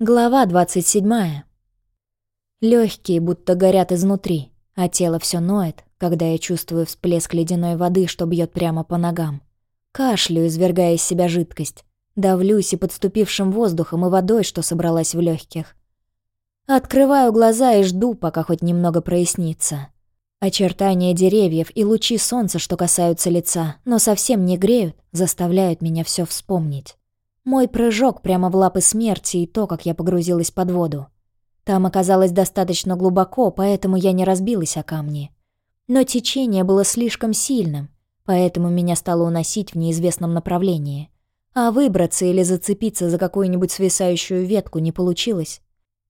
Глава 27. Легкие будто горят изнутри, а тело все ноет, когда я чувствую всплеск ледяной воды, что бьет прямо по ногам. Кашлю, извергая из себя жидкость. Давлюсь и подступившим воздухом и водой, что собралась в легких. Открываю глаза и жду, пока хоть немного прояснится. Очертания деревьев и лучи солнца, что касаются лица, но совсем не греют, заставляют меня все вспомнить. Мой прыжок прямо в лапы смерти и то, как я погрузилась под воду. Там оказалось достаточно глубоко, поэтому я не разбилась о камни. Но течение было слишком сильным, поэтому меня стало уносить в неизвестном направлении. А выбраться или зацепиться за какую-нибудь свисающую ветку не получилось.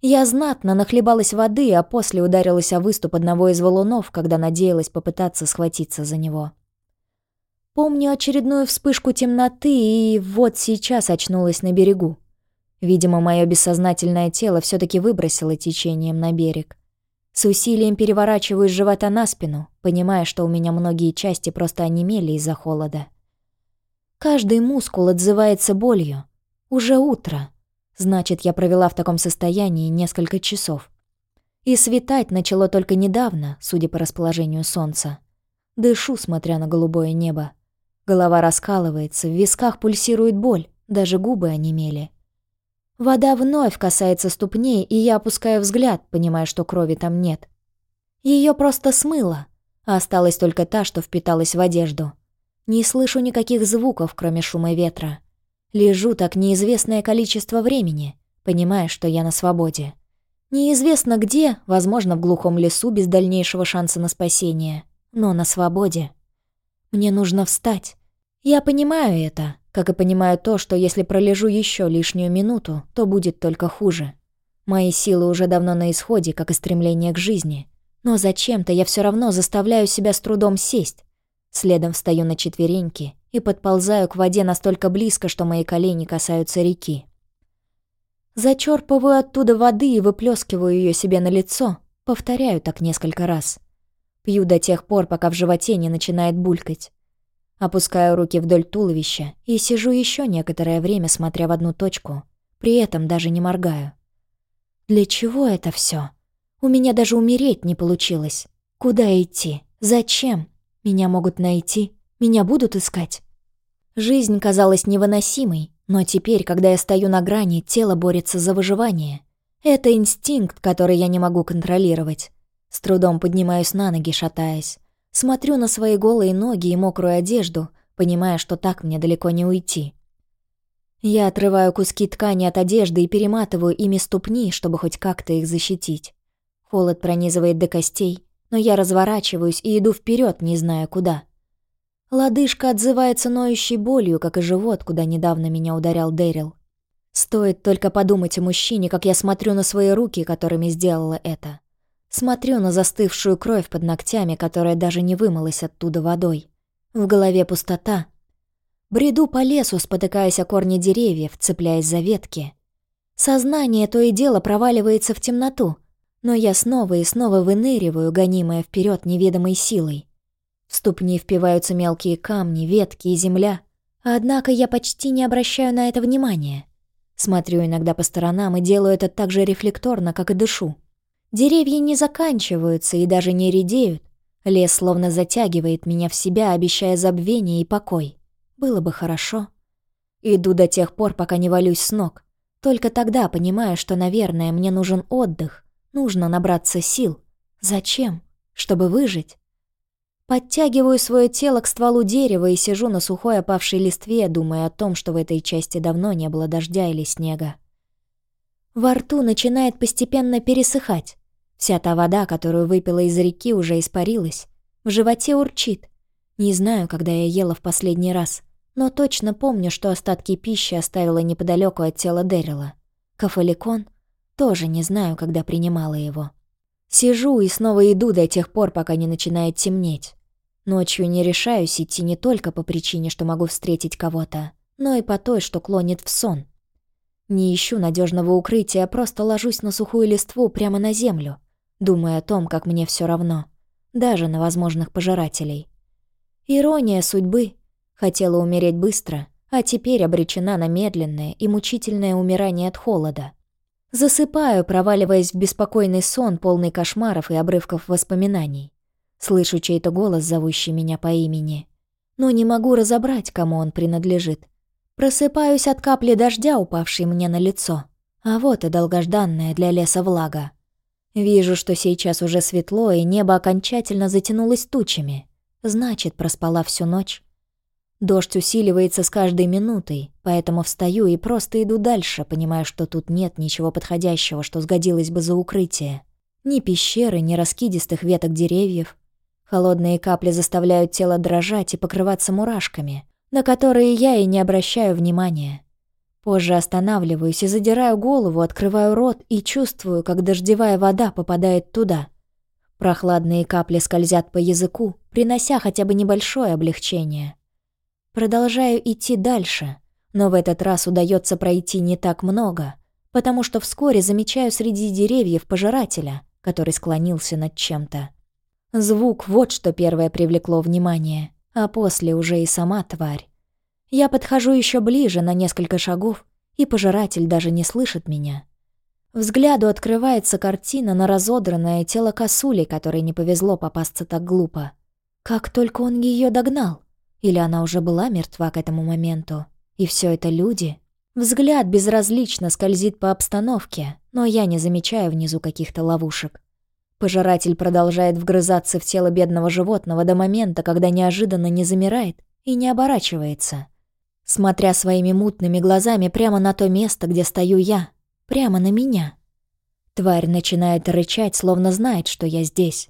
Я знатно нахлебалась воды, а после ударилась о выступ одного из валунов, когда надеялась попытаться схватиться за него. Помню очередную вспышку темноты и вот сейчас очнулась на берегу. Видимо, мое бессознательное тело все таки выбросило течением на берег. С усилием переворачиваю живота на спину, понимая, что у меня многие части просто онемели из-за холода. Каждый мускул отзывается болью. Уже утро. Значит, я провела в таком состоянии несколько часов. И светать начало только недавно, судя по расположению солнца. Дышу, смотря на голубое небо. Голова раскалывается, в висках пульсирует боль, даже губы онемели. Вода вновь касается ступней, и я опускаю взгляд, понимая, что крови там нет. Ее просто смыло, а осталась только та, что впиталась в одежду. Не слышу никаких звуков, кроме шума ветра. Лежу так неизвестное количество времени, понимая, что я на свободе. Неизвестно где, возможно, в глухом лесу без дальнейшего шанса на спасение, но на свободе. Мне нужно встать. Я понимаю это, как и понимаю то, что если пролежу еще лишнюю минуту, то будет только хуже. Мои силы уже давно на исходе, как и стремление к жизни. Но зачем-то я все равно заставляю себя с трудом сесть. Следом встаю на четвереньки и подползаю к воде настолько близко, что мои колени касаются реки. Зачерпываю оттуда воды и выплескиваю ее себе на лицо. Повторяю так несколько раз. Пью до тех пор, пока в животе не начинает булькать. Опускаю руки вдоль туловища и сижу еще некоторое время, смотря в одну точку, при этом даже не моргаю. Для чего это все? У меня даже умереть не получилось. Куда идти? Зачем? Меня могут найти? Меня будут искать? Жизнь казалась невыносимой, но теперь, когда я стою на грани, тело борется за выживание. Это инстинкт, который я не могу контролировать. С трудом поднимаюсь на ноги, шатаясь. Смотрю на свои голые ноги и мокрую одежду, понимая, что так мне далеко не уйти. Я отрываю куски ткани от одежды и перематываю ими ступни, чтобы хоть как-то их защитить. Холод пронизывает до костей, но я разворачиваюсь и иду вперед, не зная куда. Лодыжка отзывается ноющей болью, как и живот, куда недавно меня ударял Дэрил. Стоит только подумать о мужчине, как я смотрю на свои руки, которыми сделала это. Смотрю на застывшую кровь под ногтями, которая даже не вымылась оттуда водой. В голове пустота. Бреду по лесу, спотыкаясь о корни деревьев, цепляясь за ветки. Сознание то и дело проваливается в темноту, но я снова и снова выныриваю, гонимая вперед неведомой силой. В ступни впиваются мелкие камни, ветки и земля. Однако я почти не обращаю на это внимания. Смотрю иногда по сторонам и делаю это так же рефлекторно, как и дышу. Деревья не заканчиваются и даже не редеют. Лес словно затягивает меня в себя, обещая забвение и покой. Было бы хорошо. Иду до тех пор, пока не валюсь с ног. Только тогда понимаю, что, наверное, мне нужен отдых. Нужно набраться сил. Зачем? Чтобы выжить. Подтягиваю свое тело к стволу дерева и сижу на сухой опавшей листве, думая о том, что в этой части давно не было дождя или снега. Во рту начинает постепенно пересыхать. Вся та вода, которую выпила из реки, уже испарилась. В животе урчит. Не знаю, когда я ела в последний раз, но точно помню, что остатки пищи оставила неподалеку от тела Дэрила. Кафаликон? Тоже не знаю, когда принимала его. Сижу и снова иду до тех пор, пока не начинает темнеть. Ночью не решаюсь идти не только по причине, что могу встретить кого-то, но и по той, что клонит в сон. Не ищу надежного укрытия, просто ложусь на сухую листву прямо на землю думая о том, как мне все равно, даже на возможных пожирателей. Ирония судьбы. Хотела умереть быстро, а теперь обречена на медленное и мучительное умирание от холода. Засыпаю, проваливаясь в беспокойный сон, полный кошмаров и обрывков воспоминаний. Слышу чей-то голос, зовущий меня по имени. Но не могу разобрать, кому он принадлежит. Просыпаюсь от капли дождя, упавшей мне на лицо. А вот и долгожданная для леса влага. Вижу, что сейчас уже светло, и небо окончательно затянулось тучами. Значит, проспала всю ночь. Дождь усиливается с каждой минутой, поэтому встаю и просто иду дальше, понимая, что тут нет ничего подходящего, что сгодилось бы за укрытие. Ни пещеры, ни раскидистых веток деревьев. Холодные капли заставляют тело дрожать и покрываться мурашками, на которые я и не обращаю внимания. Позже останавливаюсь и задираю голову, открываю рот и чувствую, как дождевая вода попадает туда. Прохладные капли скользят по языку, принося хотя бы небольшое облегчение. Продолжаю идти дальше, но в этот раз удается пройти не так много, потому что вскоре замечаю среди деревьев пожирателя, который склонился над чем-то. Звук — вот что первое привлекло внимание, а после уже и сама тварь. Я подхожу еще ближе на несколько шагов, и пожиратель даже не слышит меня. Взгляду открывается картина на разодранное тело косули, которой не повезло попасться так глупо. Как только он ее догнал. Или она уже была мертва к этому моменту? И все это люди? Взгляд безразлично скользит по обстановке, но я не замечаю внизу каких-то ловушек. Пожиратель продолжает вгрызаться в тело бедного животного до момента, когда неожиданно не замирает и не оборачивается. Смотря своими мутными глазами прямо на то место, где стою я, прямо на меня. Тварь начинает рычать, словно знает, что я здесь.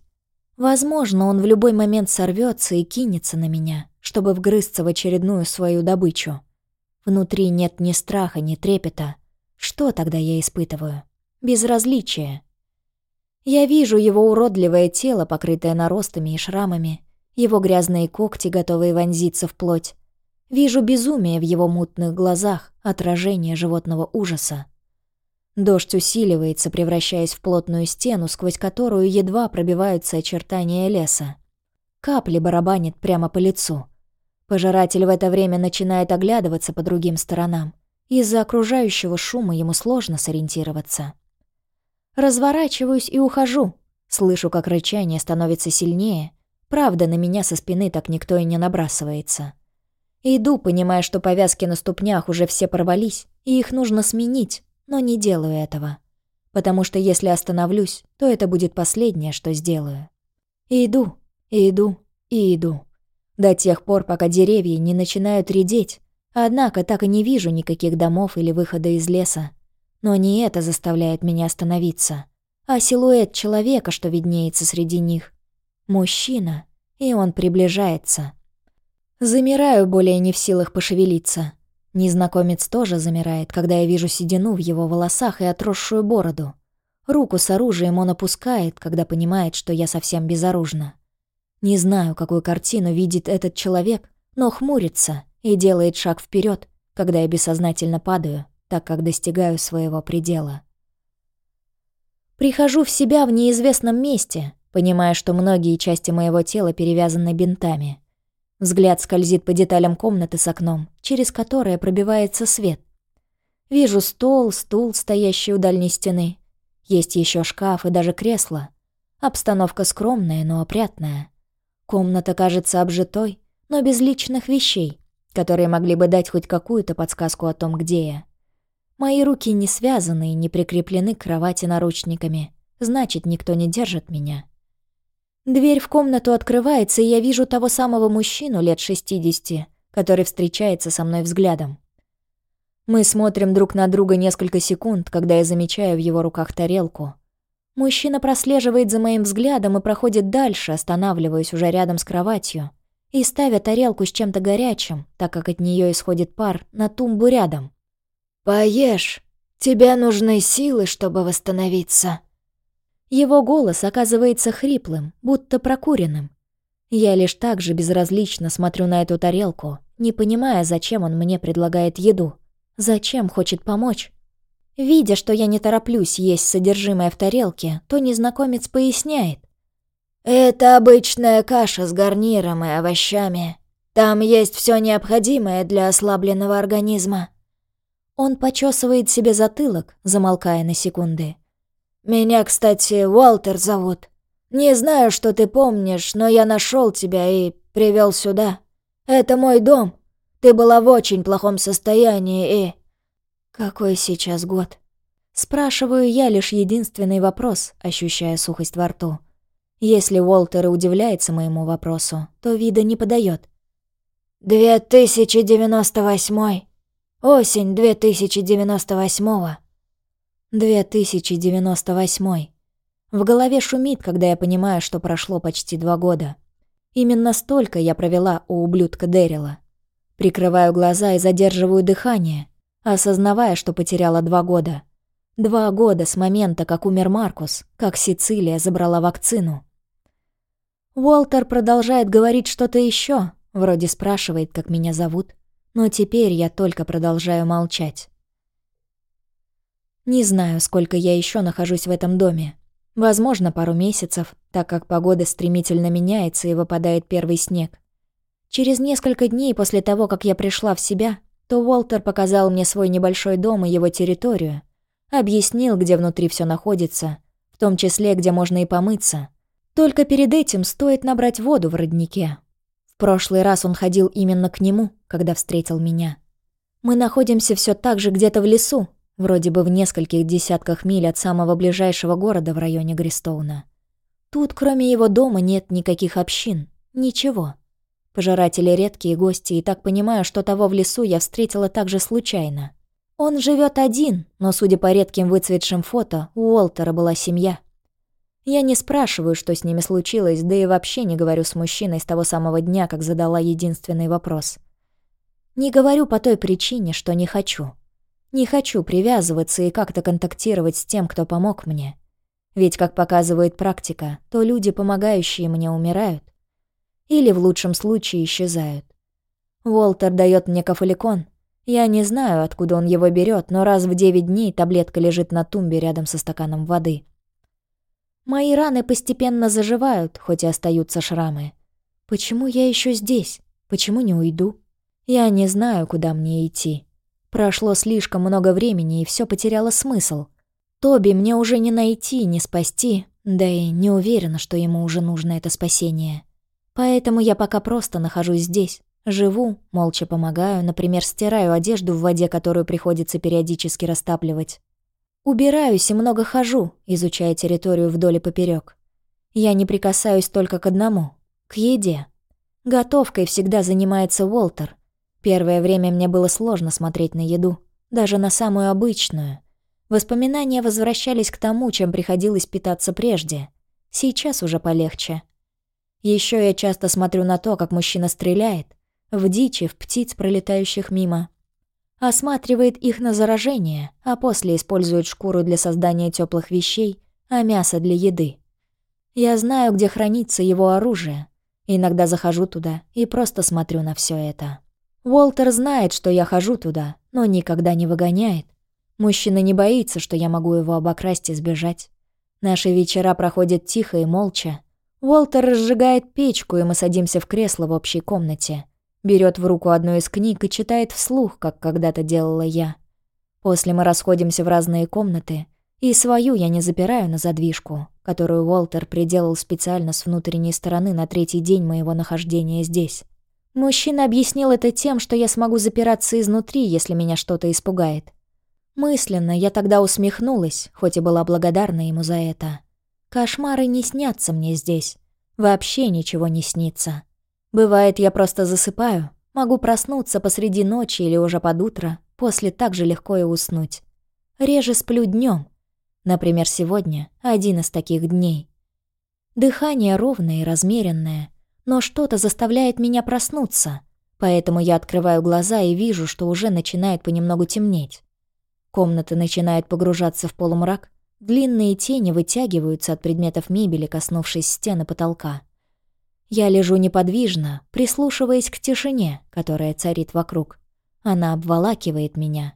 Возможно, он в любой момент сорвется и кинется на меня чтобы вгрызться в очередную свою добычу. Внутри нет ни страха, ни трепета. Что тогда я испытываю? Безразличие. Я вижу его уродливое тело, покрытое наростами и шрамами, его грязные когти, готовые вонзиться в плоть. Вижу безумие в его мутных глазах, отражение животного ужаса. Дождь усиливается, превращаясь в плотную стену, сквозь которую едва пробиваются очертания леса. Капли барабанят прямо по лицу. Пожиратель в это время начинает оглядываться по другим сторонам. Из-за окружающего шума ему сложно сориентироваться. Разворачиваюсь и ухожу. Слышу, как рычание становится сильнее. Правда, на меня со спины так никто и не набрасывается. Иду, понимая, что повязки на ступнях уже все порвались, и их нужно сменить, но не делаю этого. Потому что если остановлюсь, то это будет последнее, что сделаю. Иду, иду, и иду. До тех пор, пока деревья не начинают редеть. Однако так и не вижу никаких домов или выхода из леса. Но не это заставляет меня остановиться, а силуэт человека, что виднеется среди них. Мужчина, и он приближается. Замираю, более не в силах пошевелиться. Незнакомец тоже замирает, когда я вижу седину в его волосах и отросшую бороду. Руку с оружием он опускает, когда понимает, что я совсем безоружна. Не знаю, какую картину видит этот человек, но хмурится и делает шаг вперед, когда я бессознательно падаю, так как достигаю своего предела. Прихожу в себя в неизвестном месте, понимая, что многие части моего тела перевязаны бинтами. Взгляд скользит по деталям комнаты с окном, через которое пробивается свет. Вижу стол, стул, стоящий у дальней стены. Есть еще шкаф и даже кресло. Обстановка скромная, но опрятная. Комната кажется обжитой, но без личных вещей, которые могли бы дать хоть какую-то подсказку о том, где я. Мои руки не связаны и не прикреплены к кровати наручниками, значит, никто не держит меня. Дверь в комнату открывается, и я вижу того самого мужчину лет 60, который встречается со мной взглядом. Мы смотрим друг на друга несколько секунд, когда я замечаю в его руках тарелку — Мужчина прослеживает за моим взглядом и проходит дальше, останавливаясь уже рядом с кроватью, и ставя тарелку с чем-то горячим, так как от нее исходит пар, на тумбу рядом. «Поешь. Тебе нужны силы, чтобы восстановиться». Его голос оказывается хриплым, будто прокуренным. Я лишь так же безразлично смотрю на эту тарелку, не понимая, зачем он мне предлагает еду. Зачем хочет помочь? Видя, что я не тороплюсь есть содержимое в тарелке, то незнакомец поясняет. «Это обычная каша с гарниром и овощами. Там есть все необходимое для ослабленного организма». Он почесывает себе затылок, замолкая на секунды. «Меня, кстати, Уолтер зовут. Не знаю, что ты помнишь, но я нашел тебя и привел сюда. Это мой дом. Ты была в очень плохом состоянии и...» «Какой сейчас год?» Спрашиваю я лишь единственный вопрос, ощущая сухость во рту. Если Уолтер удивляется моему вопросу, то вида не подает. «2098. Осень 2098-го». 2098. В голове шумит, когда я понимаю, что прошло почти два года. Именно столько я провела у ублюдка Дэрила. Прикрываю глаза и задерживаю дыхание, осознавая, что потеряла два года. Два года с момента, как умер Маркус, как Сицилия забрала вакцину. Уолтер продолжает говорить что-то еще, вроде спрашивает, как меня зовут, но теперь я только продолжаю молчать. Не знаю, сколько я еще нахожусь в этом доме. Возможно, пару месяцев, так как погода стремительно меняется и выпадает первый снег. Через несколько дней после того, как я пришла в себя, то Уолтер показал мне свой небольшой дом и его территорию. Объяснил, где внутри все находится, в том числе, где можно и помыться. Только перед этим стоит набрать воду в роднике. В прошлый раз он ходил именно к нему, когда встретил меня. Мы находимся все так же где-то в лесу, Вроде бы в нескольких десятках миль от самого ближайшего города в районе Гристоуна. Тут, кроме его дома, нет никаких общин. Ничего. Пожиратели редкие гости, и так понимаю, что того в лесу я встретила также случайно. Он живет один, но, судя по редким выцветшим фото, у Уолтера была семья. Я не спрашиваю, что с ними случилось, да и вообще не говорю с мужчиной с того самого дня, как задала единственный вопрос. Не говорю по той причине, что не хочу. Не хочу привязываться и как-то контактировать с тем, кто помог мне. Ведь, как показывает практика, то люди, помогающие мне, умирают. Или в лучшем случае исчезают. Уолтер дает мне кафаликон. Я не знаю, откуда он его берет, но раз в девять дней таблетка лежит на тумбе рядом со стаканом воды. Мои раны постепенно заживают, хоть и остаются шрамы. Почему я еще здесь? Почему не уйду? Я не знаю, куда мне идти. Прошло слишком много времени, и все потеряло смысл. Тоби мне уже не найти, не спасти, да и не уверена, что ему уже нужно это спасение. Поэтому я пока просто нахожусь здесь, живу, молча помогаю, например, стираю одежду в воде, которую приходится периодически растапливать. Убираюсь и много хожу, изучая территорию вдоль и поперек. Я не прикасаюсь только к одному — к еде. Готовкой всегда занимается Уолтер — Первое время мне было сложно смотреть на еду, даже на самую обычную. Воспоминания возвращались к тому, чем приходилось питаться прежде. Сейчас уже полегче. Еще я часто смотрю на то, как мужчина стреляет, в дичи, в птиц, пролетающих мимо. Осматривает их на заражение, а после использует шкуру для создания теплых вещей, а мясо для еды. Я знаю, где хранится его оружие. Иногда захожу туда и просто смотрю на все это. Уолтер знает, что я хожу туда, но никогда не выгоняет. Мужчина не боится, что я могу его обокрасть и сбежать. Наши вечера проходят тихо и молча. Уолтер разжигает печку, и мы садимся в кресло в общей комнате. Берет в руку одну из книг и читает вслух, как когда-то делала я. После мы расходимся в разные комнаты, и свою я не запираю на задвижку, которую Уолтер приделал специально с внутренней стороны на третий день моего нахождения здесь. Мужчина объяснил это тем, что я смогу запираться изнутри, если меня что-то испугает. Мысленно я тогда усмехнулась, хоть и была благодарна ему за это. Кошмары не снятся мне здесь. Вообще ничего не снится. Бывает, я просто засыпаю, могу проснуться посреди ночи или уже под утро, после так же легко и уснуть. Реже сплю днем. Например, сегодня один из таких дней. Дыхание ровное и размеренное, но что-то заставляет меня проснуться, поэтому я открываю глаза и вижу, что уже начинает понемногу темнеть. Комната начинает погружаться в полумрак, длинные тени вытягиваются от предметов мебели, коснувшись стены потолка. Я лежу неподвижно, прислушиваясь к тишине, которая царит вокруг. Она обволакивает меня.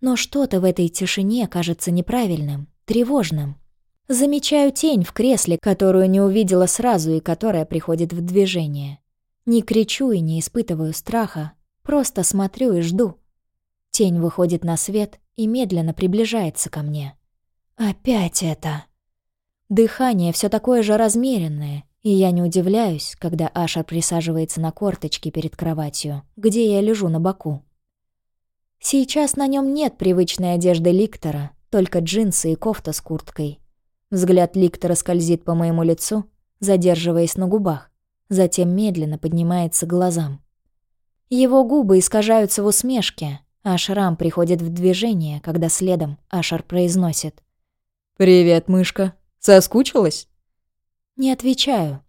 Но что-то в этой тишине кажется неправильным, тревожным. Замечаю тень в кресле, которую не увидела сразу и которая приходит в движение. Не кричу и не испытываю страха, просто смотрю и жду. Тень выходит на свет и медленно приближается ко мне. Опять это. Дыхание все такое же размеренное, и я не удивляюсь, когда Ашер присаживается на корточки перед кроватью, где я лежу на боку. Сейчас на нем нет привычной одежды Ликтора, только джинсы и кофта с курткой. Взгляд Ликтора скользит по моему лицу, задерживаясь на губах, затем медленно поднимается к глазам. Его губы искажаются в усмешке, а шрам приходит в движение, когда следом Ашер произносит. «Привет, мышка. Соскучилась?» Не отвечаю.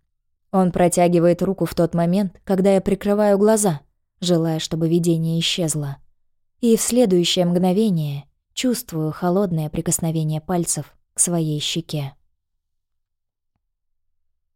Он протягивает руку в тот момент, когда я прикрываю глаза, желая, чтобы видение исчезло. И в следующее мгновение чувствую холодное прикосновение пальцев к своей щеке.